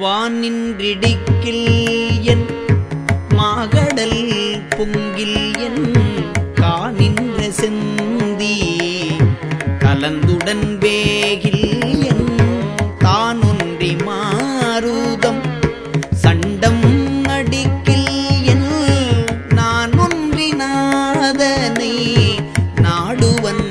வானின்றிடிக்கில் என் மாகடல் பொங்கில் என் காணின்ற செந்தி கலந்துடன் வேகில் என் தானொன்றி மாறுதம் சண்டம் அடிக்கில் என் நான் ஒன்றினாதனை நாடுவன்